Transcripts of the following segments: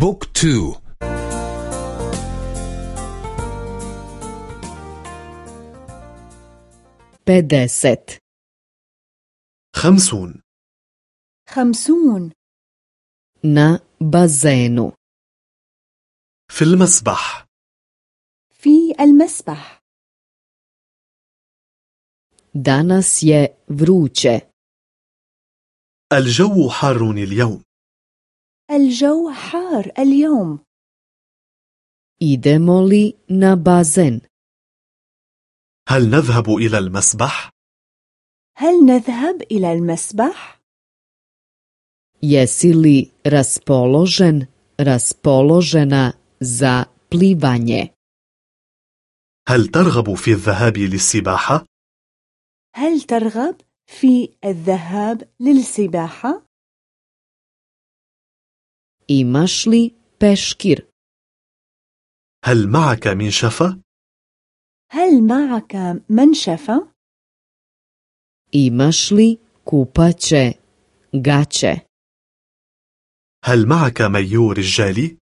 بوك تو. بدست. خمسون. خمسون. na bazenu في المسبح. في المسبح. danas je vruće الجو حار اليوم. الجو حار اليوم idemo li na bazen هل نذهب إلى المسبح؟ هل نذهب إلى المسبح؟ jesi li raspoložen raspoložena za plivanje هل ترغب في الذهاب للسباحة؟ هل ترغب في الذهاب للسباحة؟ Imaš li peškir هل معك منشفة؟ هل معك منشفة؟ imaš li kupaće gaće هل معك مايو رجالي؟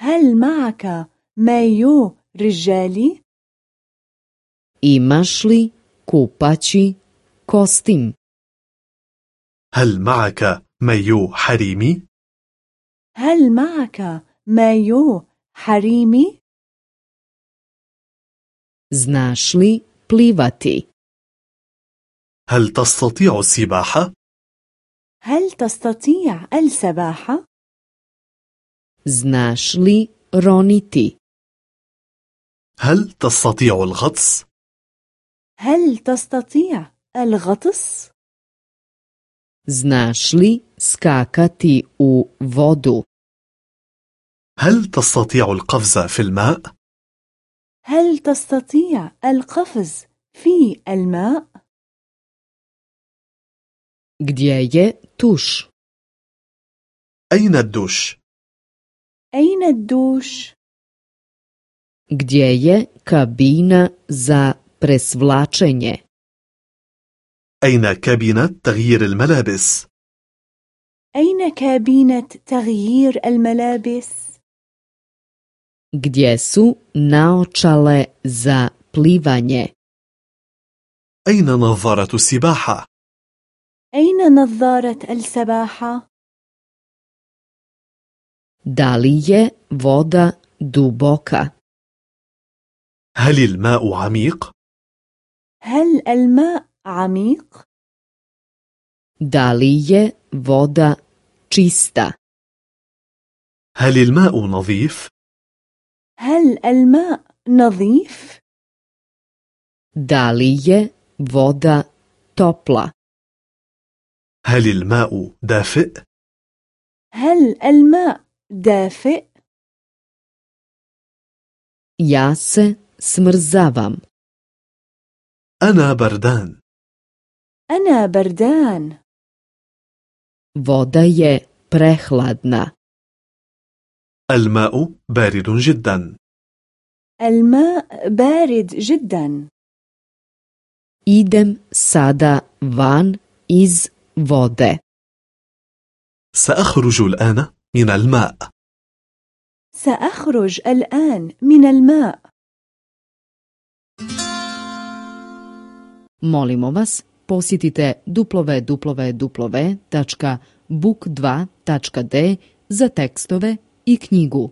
هل معك مايو رجالي؟ imaš li kupaći kostim هل معك مايو حريمي؟ هل معك مايو حريمي؟ znaš li plivati هل تستطيع السباحة؟ هل تستطيع السباحة؟ znaš li roniti هل تستطيع الغطس؟ هل تستطيع الغطس؟ Znaš li skakati u vodu هل تستطيع القفز في الماء؟ هل تستطيع القفز في الماء؟ gdje je tuš أين الدوش؟ أين الدوش؟ gdje je kabina za presvlačenje أين كابينة تغيير الملابس؟ أين كابينة تغيير الملابس؟ gdje su naočale za plivanje أين نظارة السباحة؟ أين نظارة السباحة؟ da li je voda duboka هل الماء عميق؟ هل الماء عميق؟ da li je voda čista هل الماء نظيف؟ هل الماء نظيف؟ da li je voda topla هل الماء دافئ؟ هل الماء دافئ؟ ja se smrzavam أنا بردان أنا بردان. Voda je prehladna. الماء بارد جدا. الماء بارد جدا. Idem sada van iz vode. سأخرج الآن من الماء. سأخرج الآن من الماء. Molimo vas, posjetite www.book2.d za tekstove i knjigu.